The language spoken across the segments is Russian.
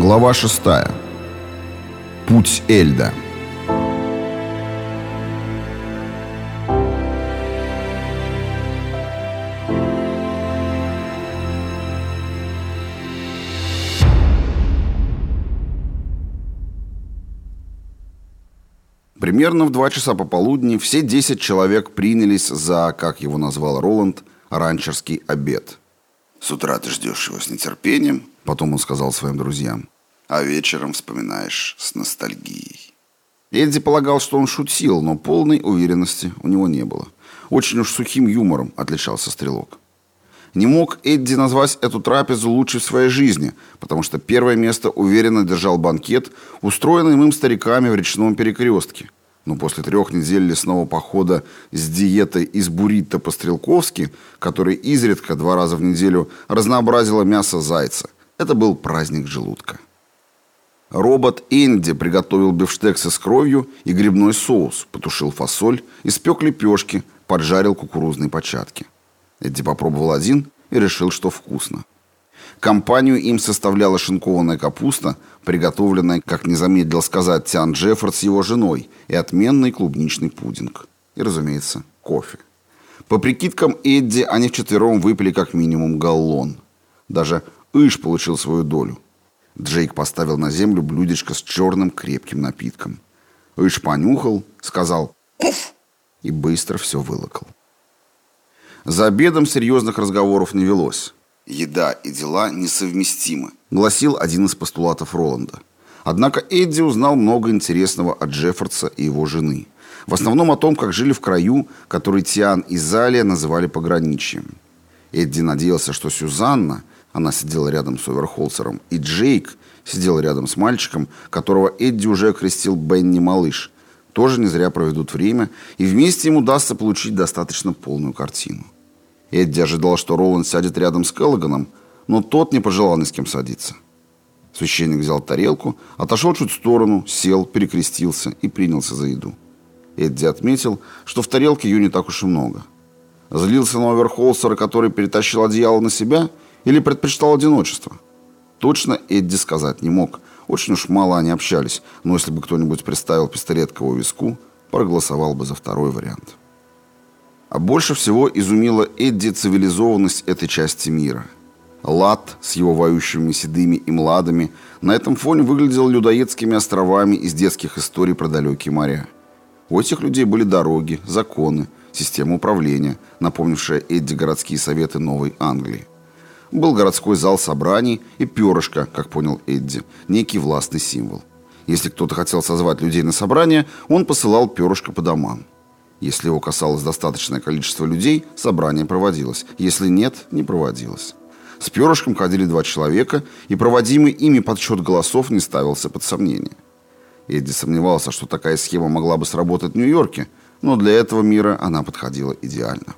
Глава 6. Путь Эльда. Примерно в два часа пополудни все 10 человек принялись за, как его назвал Роланд, ранчерский обед. «С утра ты ждешь его с нетерпением», — потом он сказал своим друзьям, «а вечером вспоминаешь с ностальгией». Эдди полагал, что он шутил, но полной уверенности у него не было. Очень уж сухим юмором отличался стрелок. Не мог Эдди назвать эту трапезу лучшей в своей жизни, потому что первое место уверенно держал банкет, устроенный им стариками в речном перекрестке. Но после трех недель лесного похода с диетой из буррито по-стрелковски, который изредка два раза в неделю разнообразило мясо зайца, это был праздник желудка. Робот Энди приготовил бифштексы с кровью и грибной соус, потушил фасоль, испек лепешки, поджарил кукурузные початки. Эдди попробовал один и решил, что вкусно. Компанию им составляла шинкованная капуста, приготовленная, как не замедлил сказать Тиан Джеффорд с его женой, и отменный клубничный пудинг. И, разумеется, кофе. По прикидкам Эдди, они вчетвером выпили как минимум галлон. Даже Иш получил свою долю. Джейк поставил на землю блюдечко с черным крепким напитком. Иш понюхал, сказал «Пуф!» и быстро все вылокал. За обедом серьезных разговоров не велось. «Еда и дела несовместимы», — гласил один из постулатов Роланда. Однако Эдди узнал много интересного от Джеффордса и его жены. В основном о том, как жили в краю, который Тиан и Залия называли пограничьем. Эдди надеялся, что Сюзанна, она сидела рядом с Оверхолсером, и Джейк сидел рядом с мальчиком, которого Эдди уже окрестил Бенни Малыш, тоже не зря проведут время, и вместе им удастся получить достаточно полную картину. Эдди ожидал, что Роланд сядет рядом с Келлоганом, но тот не пожелал ни с кем садиться. Священник взял тарелку, отошел чуть в сторону, сел, перекрестился и принялся за еду. Эдди отметил, что в тарелке ее не так уж и много. Злился на Оверхолсера, который перетащил одеяло на себя, или предпочитал одиночество? Точно Эдди сказать не мог. Очень уж мало они общались, но если бы кто-нибудь приставил пистолет к его виску, проголосовал бы за второй вариант. А больше всего изумила Эдди цивилизованность этой части мира. Лад с его воющими седыми и младами на этом фоне выглядел людоедскими островами из детских историй про далекие моря. У этих людей были дороги, законы, система управления, напомнившая Эдди городские советы Новой Англии. Был городской зал собраний и перышко, как понял Эдди, некий властный символ. Если кто-то хотел созвать людей на собрание, он посылал перышко по домам. Если его касалось достаточное количество людей, собрание проводилось. Если нет, не проводилось. С перышком ходили два человека, и проводимый ими подсчет голосов не ставился под сомнение. Эдди сомневался, что такая схема могла бы сработать в Нью-Йорке, но для этого мира она подходила идеально.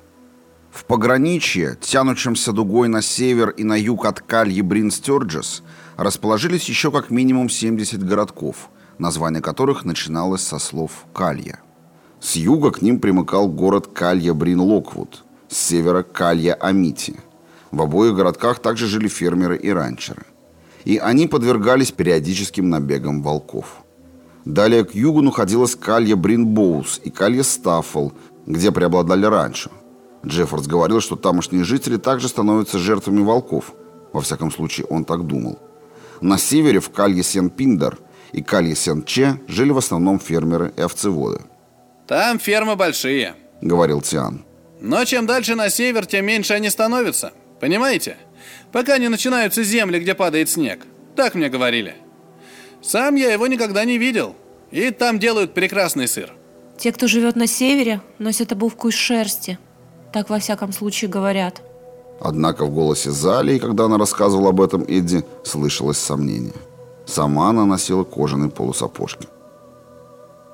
В пограничье, тянущемся дугой на север и на юг от Кальи Брин-Стёрджес, расположились еще как минимум 70 городков, название которых начиналось со слов «Калья». С юга к ним примыкал город Калья-Брин-Локвуд, с севера Калья-Амити. В обоих городках также жили фермеры и ранчеры. И они подвергались периодическим набегам волков. Далее к югу находилась Калья-Брин-Боус и Калья-Стаффл, где преобладали ранчо. Джеффордс говорил, что тамошние жители также становятся жертвами волков. Во всяком случае, он так думал. На севере в Калье-Сен-Пиндер и Калье-Сен-Че жили в основном фермеры и овцеводы. Там фермы большие, говорил Тиан. Но чем дальше на север, тем меньше они становятся. Понимаете? Пока не начинаются земли, где падает снег. Так мне говорили. Сам я его никогда не видел. И там делают прекрасный сыр. Те, кто живет на севере, носят обувку из шерсти. Так во всяком случае говорят. Однако в голосе Залии, когда она рассказывала об этом Эдди, слышалось сомнение. Сама она носила кожаные полусапожки.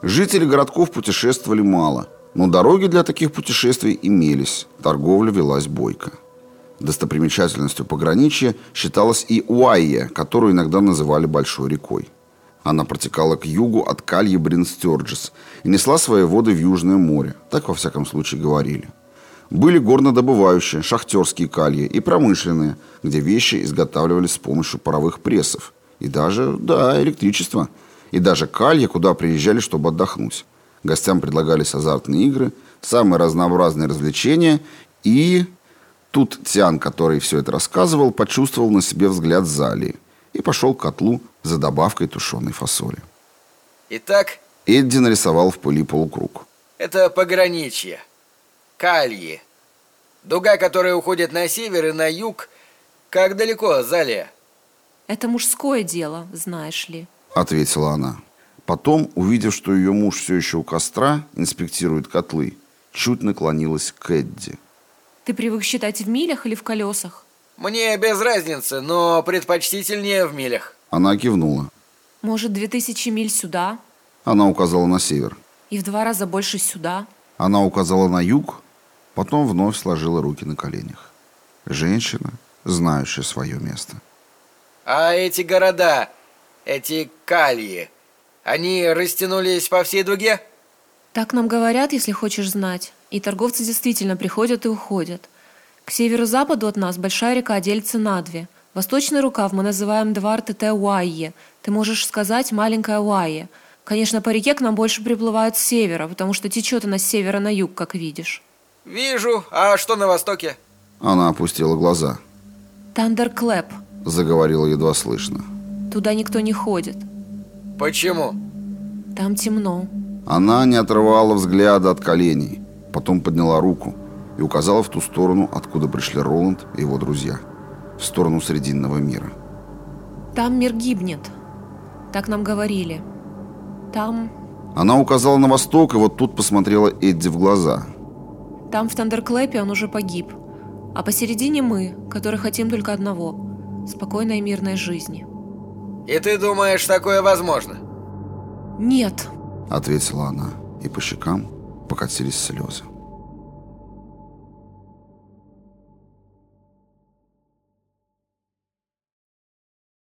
Жители городков путешествовали мало, но дороги для таких путешествий имелись, торговля велась бойко. Достопримечательностью пограничья считалась и Уайя, которую иногда называли Большой рекой. Она протекала к югу от Кальи Бринстерджес и несла свои воды в Южное море, так во всяком случае говорили. Были горнодобывающие, шахтерские кальи и промышленные, где вещи изготавливались с помощью паровых прессов, И даже, да, электричество. И даже калья, куда приезжали, чтобы отдохнуть. Гостям предлагались азартные игры, самые разнообразные развлечения. И тут Тиан, который все это рассказывал, почувствовал на себе взгляд Залии и пошел к котлу за добавкой тушеной фасоли. Итак, Эдди нарисовал в пыли полукруг. это пограничье. Кальи. Дуга, которая уходит на север и на юг. Как далеко, Залия? Это мужское дело, знаешь ли. Ответила она. Потом, увидев, что ее муж все еще у костра, инспектирует котлы, чуть наклонилась к Эдди. Ты привык считать в милях или в колесах? Мне без разницы, но предпочтительнее в милях. Она кивнула. Может, две тысячи миль сюда Она указала на север. и в два раза больше сюда? Она указала на юг, потом вновь сложила руки на коленях. Женщина, знающая свое место. А эти города, эти кальи, они растянулись по всей дуге? Так нам говорят, если хочешь знать. И торговцы действительно приходят и уходят. К северо-западу от нас большая река делится на две. Восточный рукав мы называем Дварте Уайе. Ты можешь сказать маленькая Уайе. Конечно, по реке к нам больше приплывают с севера, потому что течет она с севера на юг, как видишь. Вижу. А что на востоке? Она опустила глаза, Тандерклэп. заговорила едва слышно. Туда никто не ходит. Почему? Там темно. Она не отрывала взгляда от коленей, потом подняла руку и указала в ту сторону, откуда пришли Роланд и его друзья, в сторону Срединного мира. Там мир гибнет. Так нам говорили. Там... Она указала на восток, и вот тут посмотрела Эдди в глаза. Там в Тандерклэпе он уже погиб. А посередине мы, которые хотим только одного – спокойной и мирной жизни. И ты думаешь, такое возможно? Нет, Ответила она, и по щекам покатились слезы.